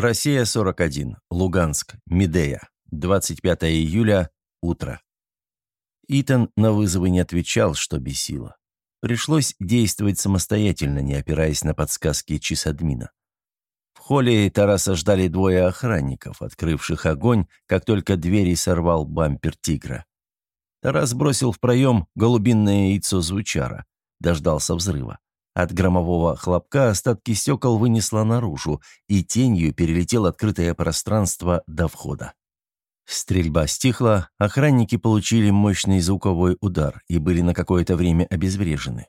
Россия-41, Луганск, Медея, 25 июля, утро. Итан на вызовы не отвечал, что бесило. Пришлось действовать самостоятельно, не опираясь на подсказки чисадмина. В холле Тараса ждали двое охранников, открывших огонь, как только двери сорвал бампер тигра. Тарас бросил в проем голубинное яйцо звучара. Дождался взрыва. От громового хлопка остатки стекол вынесло наружу, и тенью перелетел открытое пространство до входа. Стрельба стихла, охранники получили мощный звуковой удар и были на какое-то время обезврежены.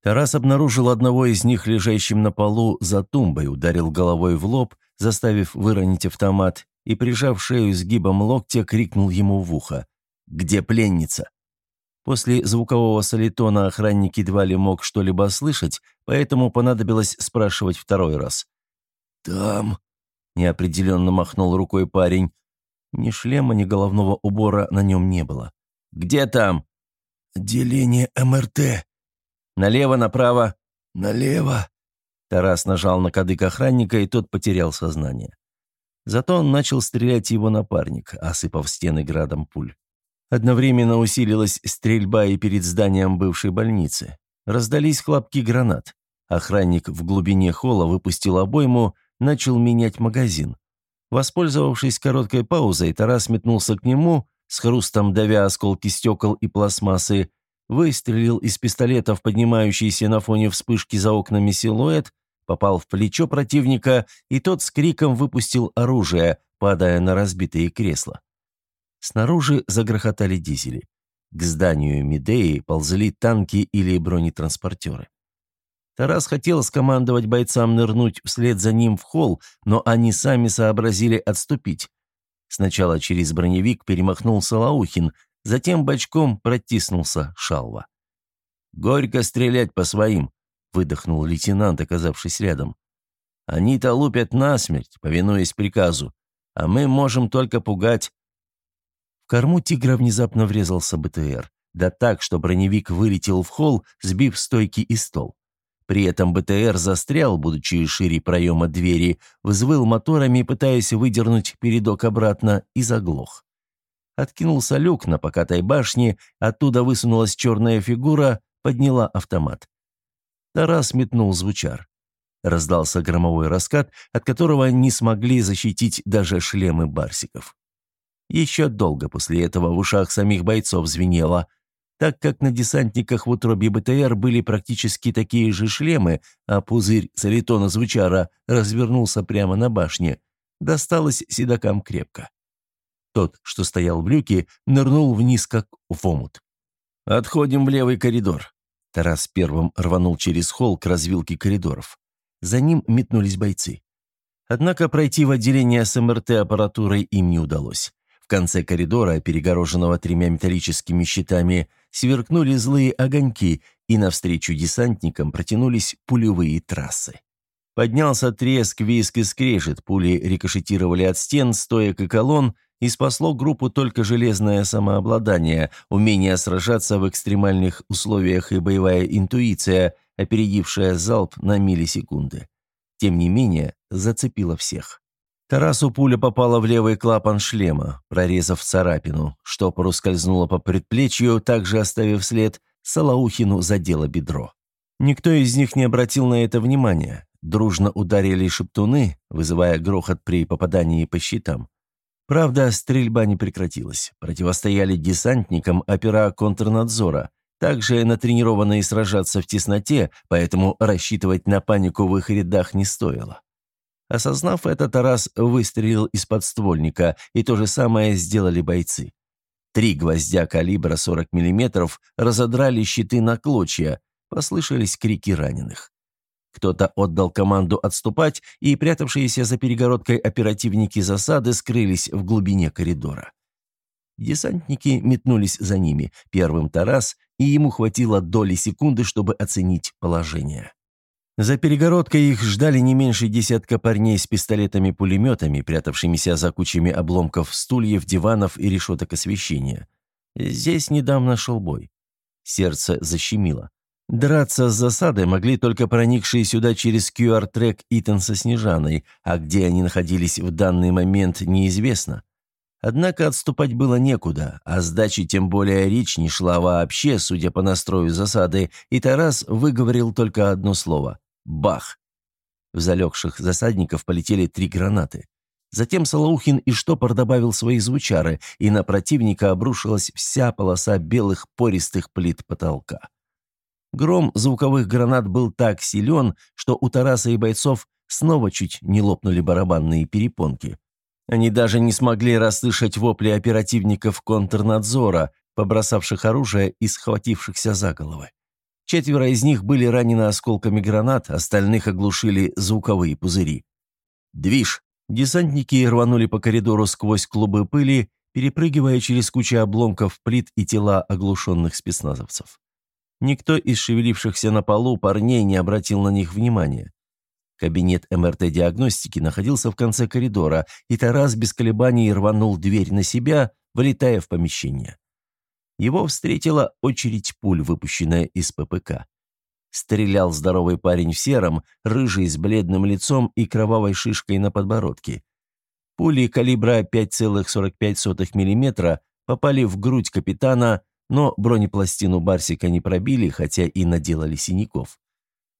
Тарас обнаружил одного из них лежащим на полу за тумбой, ударил головой в лоб, заставив выронить автомат, и, прижав шею сгибом локтя, крикнул ему в ухо. «Где пленница?» После звукового солитона охранник едва ли мог что-либо слышать, поэтому понадобилось спрашивать второй раз. «Там», — неопределенно махнул рукой парень. Ни шлема, ни головного убора на нем не было. «Где там?» «Отделение МРТ». «Налево, направо?» «Налево». Тарас нажал на кадык охранника, и тот потерял сознание. Зато он начал стрелять его напарник, осыпав стены градом пуль. Одновременно усилилась стрельба и перед зданием бывшей больницы. Раздались хлопки гранат. Охранник в глубине холла выпустил обойму, начал менять магазин. Воспользовавшись короткой паузой, Тарас метнулся к нему, с хрустом давя осколки стекол и пластмассы, выстрелил из пистолета в поднимающийся на фоне вспышки за окнами силуэт, попал в плечо противника, и тот с криком выпустил оружие, падая на разбитые кресла. Снаружи загрохотали дизели. К зданию Медеи ползли танки или бронетранспортеры. Тарас хотел скомандовать бойцам нырнуть вслед за ним в холл, но они сами сообразили отступить. Сначала через броневик перемахнул Салаухин, затем бочком протиснулся Шалва. «Горько стрелять по своим», — выдохнул лейтенант, оказавшись рядом. «Они-то лупят насмерть, повинуясь приказу, а мы можем только пугать корму тигра внезапно врезался БТР. Да так, что броневик вылетел в холл, сбив стойки и стол. При этом БТР застрял, будучи шире проема двери, взвыл моторами, пытаясь выдернуть передок обратно, и заглох. Откинулся люк на покатой башне, оттуда высунулась черная фигура, подняла автомат. Тарас метнул звучар. Раздался громовой раскат, от которого не смогли защитить даже шлемы барсиков. Еще долго после этого в ушах самих бойцов звенело, так как на десантниках в утробе БТР были практически такие же шлемы, а пузырь солитона звучара развернулся прямо на башне. Досталось седокам крепко. Тот, что стоял в люке, нырнул вниз, как в омут. «Отходим в левый коридор». Тарас первым рванул через холл к развилке коридоров. За ним метнулись бойцы. Однако пройти в отделение с МРТ-аппаратурой им не удалось конце коридора, перегороженного тремя металлическими щитами, сверкнули злые огоньки, и навстречу десантникам протянулись пулевые трассы. Поднялся треск, виск и скрежет, пули рикошетировали от стен, стоек и колонн, и спасло группу только железное самообладание, умение сражаться в экстремальных условиях и боевая интуиция, опередившая залп на миллисекунды. Тем не менее, зацепило всех. Тарасу пуля попала в левый клапан шлема, прорезав царапину. Штопору скользнула по предплечью, также оставив след, Салаухину задело бедро. Никто из них не обратил на это внимания. Дружно ударили шептуны, вызывая грохот при попадании по щитам. Правда, стрельба не прекратилась. Противостояли десантникам опера контрнадзора, также натренированные сражаться в тесноте, поэтому рассчитывать на панику в их рядах не стоило. Осознав это, Тарас выстрелил из подствольника, и то же самое сделали бойцы. Три гвоздя калибра 40 мм разодрали щиты на клочья, послышались крики раненых. Кто-то отдал команду отступать, и прятавшиеся за перегородкой оперативники засады скрылись в глубине коридора. Десантники метнулись за ними, первым Тарас, и ему хватило доли секунды, чтобы оценить положение. За перегородкой их ждали не меньше десятка парней с пистолетами-пулеметами, прятавшимися за кучами обломков стульев, диванов и решеток освещения. Здесь недавно шел бой. Сердце защемило. Драться с засадой могли только проникшие сюда через QR-трек Итан со Снежаной, а где они находились в данный момент, неизвестно. Однако отступать было некуда, а сдачи тем более речь не шла вообще, судя по настрою засады, и Тарас выговорил только одно слово – «бах». В залегших засадников полетели три гранаты. Затем Салаухин и Штопор добавил свои звучары, и на противника обрушилась вся полоса белых пористых плит потолка. Гром звуковых гранат был так силен, что у Тараса и бойцов снова чуть не лопнули барабанные перепонки. Они даже не смогли расслышать вопли оперативников контрнадзора, побросавших оружие и схватившихся за головы. Четверо из них были ранены осколками гранат, остальных оглушили звуковые пузыри. «Движ!» Десантники рванули по коридору сквозь клубы пыли, перепрыгивая через кучу обломков плит и тела оглушенных спецназовцев. Никто из шевелившихся на полу парней не обратил на них внимания. Кабинет МРТ-диагностики находился в конце коридора, и Тарас без колебаний рванул дверь на себя, вылетая в помещение. Его встретила очередь пуль, выпущенная из ППК. Стрелял здоровый парень в сером, рыжий с бледным лицом и кровавой шишкой на подбородке. Пули калибра 5,45 мм попали в грудь капитана, но бронепластину Барсика не пробили, хотя и наделали синяков.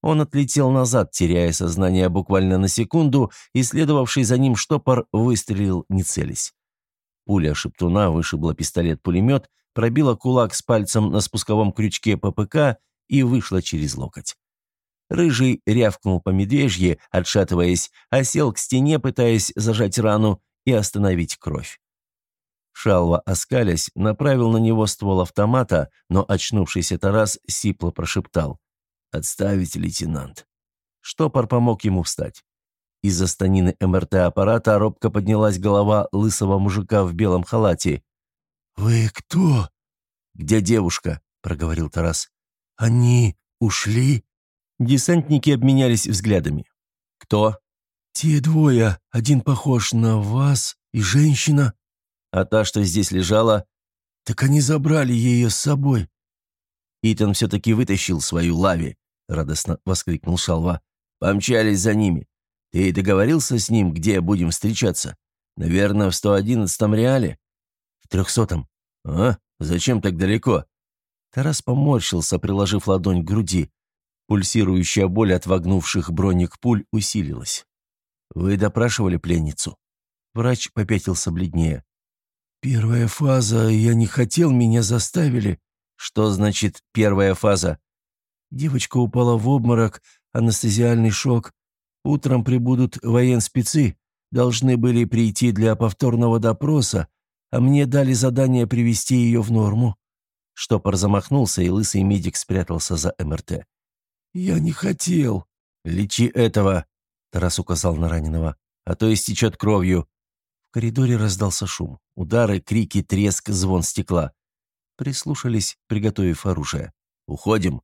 Он отлетел назад, теряя сознание буквально на секунду, и следовавший за ним штопор выстрелил, не целясь. Пуля шептуна вышибла пистолет-пулемет, пробила кулак с пальцем на спусковом крючке ППК и вышла через локоть. Рыжий рявкнул по медвежье, отшатываясь, а сел к стене, пытаясь зажать рану и остановить кровь. Шалва, оскалясь, направил на него ствол автомата, но очнувшийся Тарас сипло прошептал. «Отставить, лейтенант». Штопор помог ему встать. Из-за станины МРТ-аппарата робко поднялась голова лысого мужика в белом халате. «Вы кто?» «Где девушка?» – проговорил Тарас. «Они ушли?» Десантники обменялись взглядами. «Кто?» «Те двое. Один похож на вас и женщина». А та, что здесь лежала? Так они забрали ее с собой. Итан все-таки вытащил свою лави, радостно воскликнул Шалва. Помчались за ними. Ты договорился с ним, где будем встречаться? Наверное, в 111-м реале? Трехсотом. А? Зачем так далеко? Тарас поморщился, приложив ладонь к груди. Пульсирующая боль от вогнувших броник пуль усилилась. «Вы допрашивали пленницу?» Врач попятился бледнее. «Первая фаза, я не хотел, меня заставили». «Что значит первая фаза?» Девочка упала в обморок, анестезиальный шок. Утром прибудут военспецы, должны были прийти для повторного допроса, мне дали задание привести ее в норму». Штопор замахнулся, и лысый медик спрятался за МРТ. «Я не хотел». «Лечи этого», — Тарас указал на раненого, — «а то истечет кровью» коридоре раздался шум. Удары, крики, треск, звон стекла. Прислушались, приготовив оружие. «Уходим!»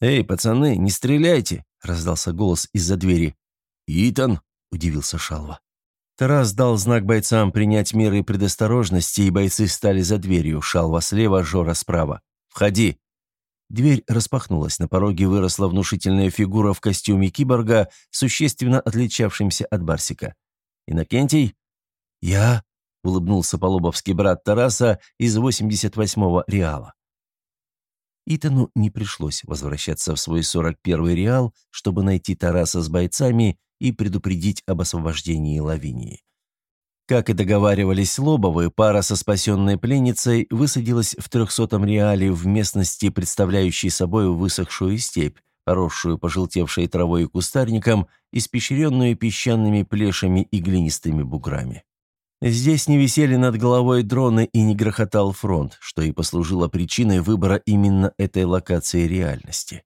«Эй, пацаны, не стреляйте!» — раздался голос из-за двери. «Итан!» — удивился Шалва. Тарас дал знак бойцам принять меры предосторожности, и бойцы стали за дверью. Шалва слева, Жора справа. «Входи!» Дверь распахнулась, на пороге выросла внушительная фигура в костюме киборга, существенно отличавшимся от Барсика. «Инокентий?» «Я?» — улыбнулся полобовский брат Тараса из 88-го Реала. Итану не пришлось возвращаться в свой 41-й Реал, чтобы найти Тараса с бойцами и предупредить об освобождении Лавинии. Как и договаривались Лобовы, пара со спасенной пленницей высадилась в 300-м Реале в местности, представляющей собой высохшую степь, поросшую пожелтевшей травой и кустарником, испещренную песчаными плешами и глинистыми буграми. Здесь не висели над головой дроны и не грохотал фронт, что и послужило причиной выбора именно этой локации реальности.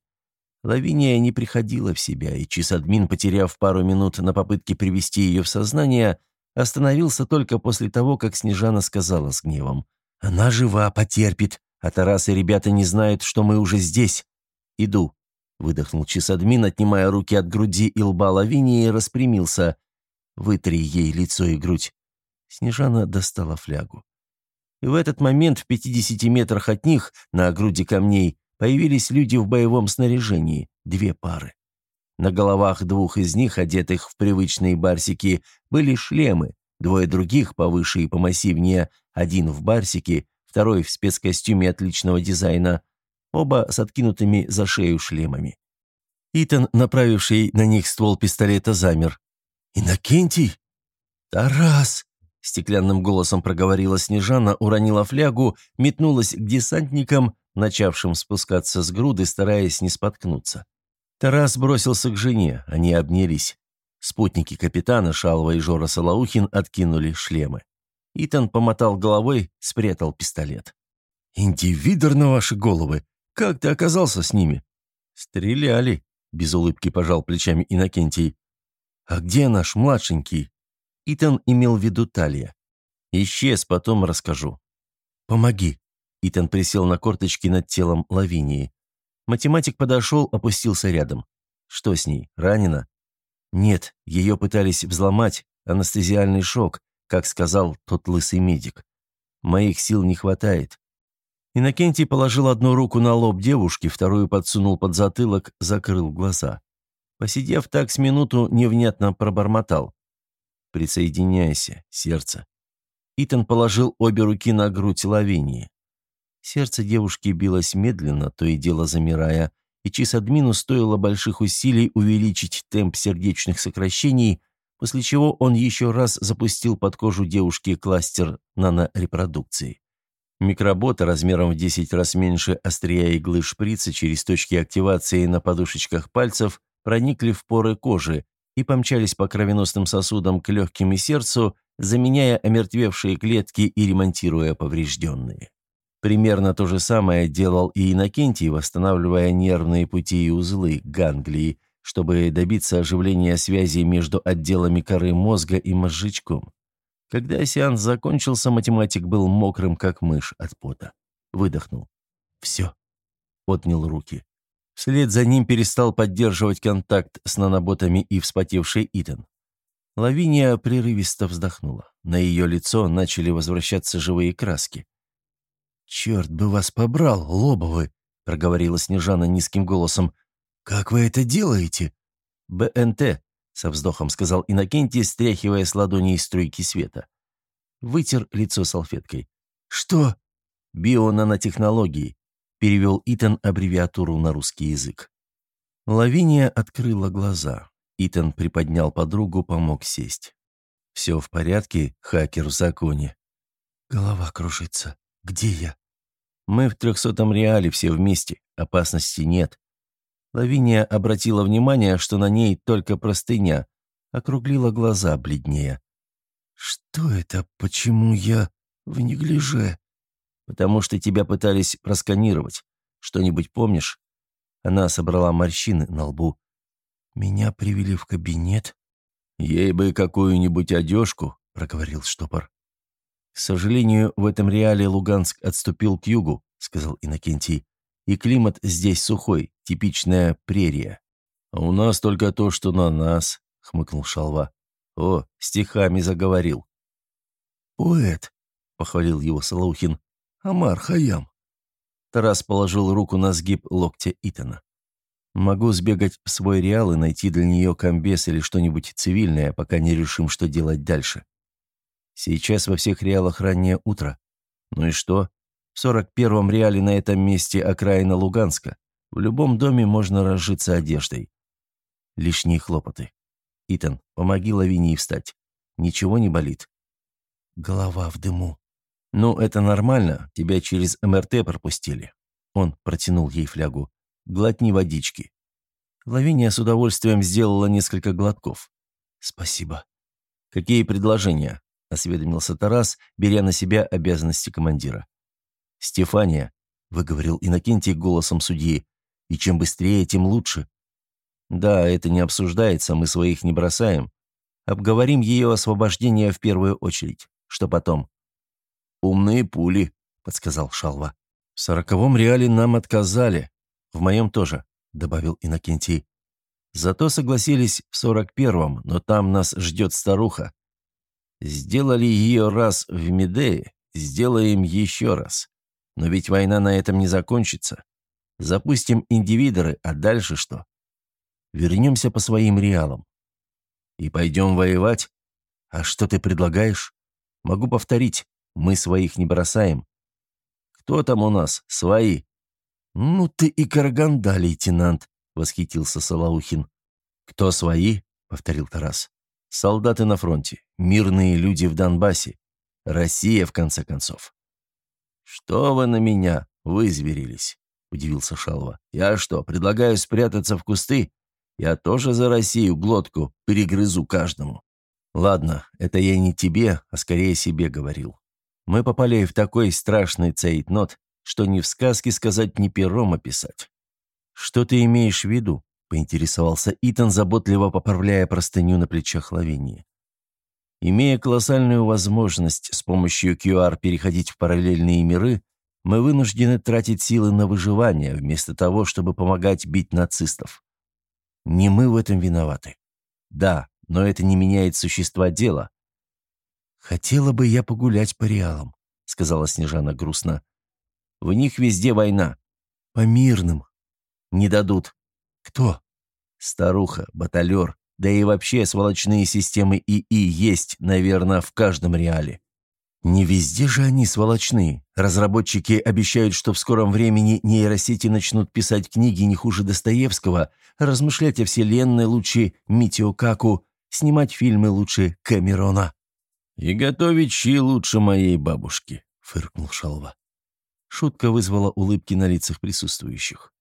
Лавиния не приходила в себя, и Чисадмин, потеряв пару минут на попытке привести ее в сознание, остановился только после того, как Снежана сказала с гневом. «Она жива, потерпит, а Тарас и ребята не знают, что мы уже здесь. Иду», — выдохнул Чисадмин, отнимая руки от груди и лба Лавинии, и распрямился. «Вытри ей лицо и грудь». Снежана достала флягу. И в этот момент в 50 метрах от них, на груди камней, появились люди в боевом снаряжении, две пары. На головах двух из них, одетых в привычные барсики, были шлемы, двое других, повыше и помассивнее, один в барсике, второй в спецкостюме отличного дизайна, оба с откинутыми за шею шлемами. Итан, направивший на них ствол пистолета, замер. «Иннокентий?» «Тарас!» — стеклянным голосом проговорила Снежана, уронила флягу, метнулась к десантникам, начавшим спускаться с груды, стараясь не споткнуться. Тарас бросился к жене, они обнялись. Спутники капитана Шалва и Жора Салаухин откинули шлемы. Итан помотал головой, спрятал пистолет. «Индивидор на ваши головы! Как ты оказался с ними?» «Стреляли», — без улыбки пожал плечами Иннокентий. «А где наш младшенький?» Итан имел в виду Талия. «Исчез, потом расскажу». «Помоги», Итан присел на корточки над телом Лавинии. Математик подошел, опустился рядом. Что с ней, ранена? Нет, ее пытались взломать, анестезиальный шок, как сказал тот лысый медик. Моих сил не хватает. Иннокентий положил одну руку на лоб девушки, вторую подсунул под затылок, закрыл глаза. Посидев так с минуту, невнятно пробормотал. «Присоединяйся, сердце». Итан положил обе руки на грудь Лавинии. Сердце девушки билось медленно, то и дело замирая, и Чисадмину стоило больших усилий увеличить темп сердечных сокращений, после чего он еще раз запустил под кожу девушки кластер нанорепродукции. Микроботы размером в 10 раз меньше острия иглы шприца через точки активации на подушечках пальцев проникли в поры кожи и помчались по кровеносным сосудам к легким и сердцу, заменяя омертвевшие клетки и ремонтируя поврежденные. Примерно то же самое делал и Иннокентий, восстанавливая нервные пути и узлы ганглии, чтобы добиться оживления связи между отделами коры мозга и мозжечком. Когда сеанс закончился, математик был мокрым, как мышь от пота. Выдохнул. «Все». Отнял руки. Вслед за ним перестал поддерживать контакт с наноботами и вспотевший Итан. Лавиния прерывисто вздохнула. На ее лицо начали возвращаться живые краски. «Черт бы вас побрал, Лобовы!» — проговорила Снежана низким голосом. «Как вы это делаете?» «БНТ», — со вздохом сказал Иннокентий, стряхивая с ладоней струйки света. Вытер лицо салфеткой. «Что?» «Бионанотехнологии», — перевел Итан аббревиатуру на русский язык. Лавиния открыла глаза. Итан приподнял подругу, помог сесть. «Все в порядке, хакер в законе». «Голова кружится», «Где я?» «Мы в трехсотом реале, все вместе. Опасности нет». Лавиния обратила внимание, что на ней только простыня, округлила глаза бледнее. «Что это? Почему я в неглиже?» «Потому что тебя пытались просканировать. Что-нибудь помнишь?» Она собрала морщины на лбу. «Меня привели в кабинет?» «Ей бы какую-нибудь одежку», — проговорил штопор. «К сожалению, в этом реале Луганск отступил к югу», — сказал Иннокентий. «И климат здесь сухой, типичная прерия». «А у нас только то, что на нас», — хмыкнул Шалва. «О, стихами заговорил». «Поэт», — похвалил его Салаухин. «Амар Хаям». Тарас положил руку на сгиб локтя Итана. «Могу сбегать в свой реал и найти для нее комбез или что-нибудь цивильное, пока не решим, что делать дальше». Сейчас во всех реалах раннее утро. Ну и что? В сорок первом реале на этом месте окраина Луганска. В любом доме можно разжиться одеждой. Лишние хлопоты. Итан, помоги Лавинии встать. Ничего не болит? Голова в дыму. Ну, это нормально. Тебя через МРТ пропустили. Он протянул ей флягу. Глотни водички. Лавиния с удовольствием сделала несколько глотков. «Спасибо». «Какие предложения?» Осведомился Тарас, беря на себя обязанности командира. «Стефания», — выговорил Иннокентий голосом судьи, — «и чем быстрее, тем лучше». «Да, это не обсуждается, мы своих не бросаем. Обговорим ее освобождение в первую очередь. Что потом?» «Умные пули», — подсказал Шалва. «В сороковом реале нам отказали. В моем тоже», — добавил Иннокентий. «Зато согласились в сорок первом, но там нас ждет старуха. Сделали ее раз в Медее, сделаем еще раз. Но ведь война на этом не закончится. Запустим индивидоры, а дальше что? Вернемся по своим реалам. И пойдем воевать? А что ты предлагаешь? Могу повторить, мы своих не бросаем. Кто там у нас? Свои. Ну ты и Караганда, лейтенант, восхитился Салаухин. Кто свои? повторил Тарас. Солдаты на фронте, мирные люди в Донбассе. Россия, в конце концов. «Что вы на меня вызверились?» – удивился Шалва. «Я что, предлагаю спрятаться в кусты? Я тоже за Россию глотку перегрызу каждому». «Ладно, это я не тебе, а скорее себе говорил. Мы попали в такой страшный цейтнот, что ни в сказке сказать, ни пером описать». «Что ты имеешь в виду?» – поинтересовался Итан, заботливо поправляя простыню на плечах Лавинии. Имея колоссальную возможность с помощью QR переходить в параллельные миры, мы вынуждены тратить силы на выживание, вместо того, чтобы помогать бить нацистов. Не мы в этом виноваты. Да, но это не меняет существа дела. «Хотела бы я погулять по реалам», — сказала Снежана грустно. «В них везде война. По мирным. Не дадут. Кто? Старуха, баталер, да и вообще сволочные системы ИИ есть, наверное, в каждом реале. Не везде же они сволочные. Разработчики обещают, что в скором времени нейросети начнут писать книги не хуже Достоевского, размышлять о вселенной лучше Митио Каку, снимать фильмы лучше Камерона. «И готовить щи лучше моей бабушки», — фыркнул Шалва. Шутка вызвала улыбки на лицах присутствующих.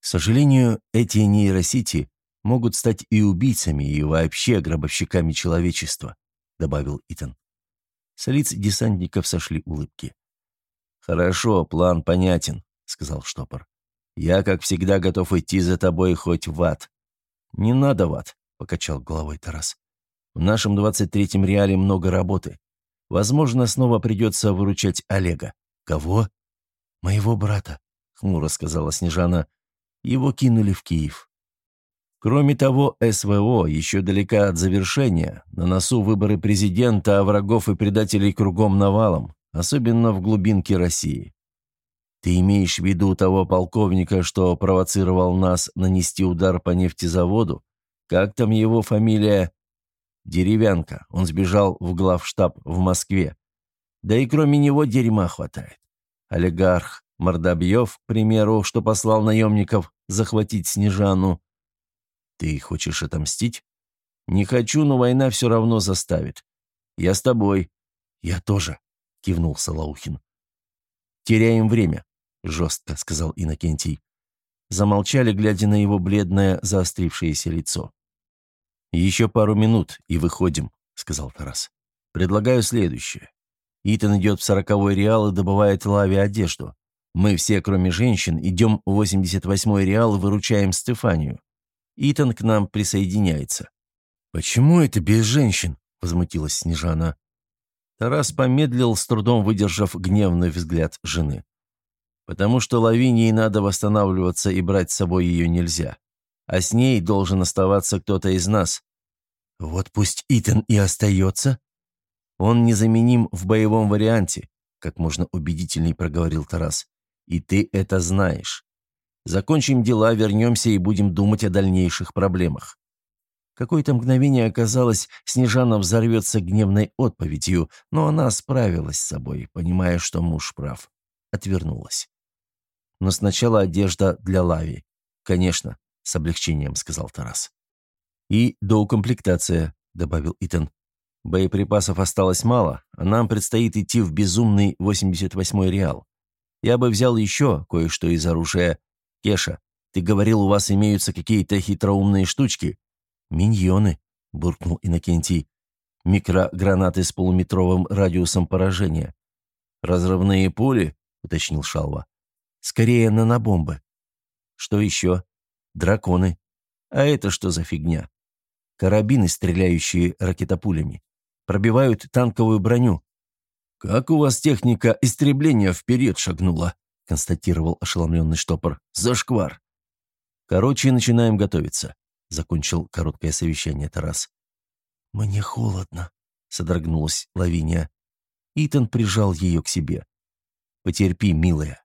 К сожалению, эти нейросети могут стать и убийцами, и вообще гробовщиками человечества», — добавил Итан. С лиц десантников сошли улыбки. «Хорошо, план понятен», — сказал штопор. «Я, как всегда, готов идти за тобой хоть в ад». «Не надо в ад», — покачал головой Тарас. «В нашем двадцать третьем реале много работы. Возможно, снова придется выручать Олега». «Кого?» «Моего брата», — хмуро сказала Снежана. «Его кинули в Киев». Кроме того, СВО еще далека от завершения. На носу выборы президента, а врагов и предателей кругом навалом, особенно в глубинке России. Ты имеешь в виду того полковника, что провоцировал нас нанести удар по нефтезаводу? Как там его фамилия? Деревянка. Он сбежал в главштаб в Москве. Да и кроме него дерьма хватает. Олигарх Мордобьев, к примеру, что послал наемников захватить Снежану, ты хочешь отомстить? Не хочу, но война все равно заставит. Я с тобой. Я тоже, кивнул Салаухин. Теряем время, жестко сказал Иннокентий. Замолчали, глядя на его бледное, заострившееся лицо. «Еще пару минут, и выходим», — сказал Тарас. «Предлагаю следующее. Итан идет в сороковой реал и добывает лаве одежду. Мы все, кроме женщин, идем в 88-й реал выручаем Стефанию. Итан к нам присоединяется». «Почему это без женщин?» – возмутилась Снежана. Тарас помедлил, с трудом выдержав гневный взгляд жены. «Потому что Лавинии надо восстанавливаться и брать с собой ее нельзя. А с ней должен оставаться кто-то из нас». «Вот пусть Итан и остается». «Он незаменим в боевом варианте», – как можно убедительней проговорил Тарас. «И ты это знаешь. Закончим дела, вернемся и будем думать о дальнейших проблемах». Какое-то мгновение оказалось, Снежана взорвется гневной отповедью, но она справилась с собой, понимая, что муж прав. Отвернулась. «Но сначала одежда для Лави. Конечно», — с облегчением сказал Тарас. «И доукомплектация», — добавил Итан. «Боеприпасов осталось мало, а нам предстоит идти в безумный 88-й реал. Я бы взял еще кое-что из оружия, «Кеша, ты говорил, у вас имеются какие-то хитроумные штучки?» «Миньоны», — буркнул Иннокентий. «Микрогранаты с полуметровым радиусом поражения». «Разрывные пули?» — уточнил Шалва. «Скорее нанобомбы». «Что еще?» «Драконы». «А это что за фигня?» «Карабины, стреляющие ракетопулями. Пробивают танковую броню». «Как у вас техника истребления вперед шагнула?» констатировал ошеломленный штопор. «Зашквар!» «Короче, начинаем готовиться», — закончил короткое совещание Тарас. «Мне холодно», — содрогнулась Лавиния. Итан прижал ее к себе. «Потерпи, милая,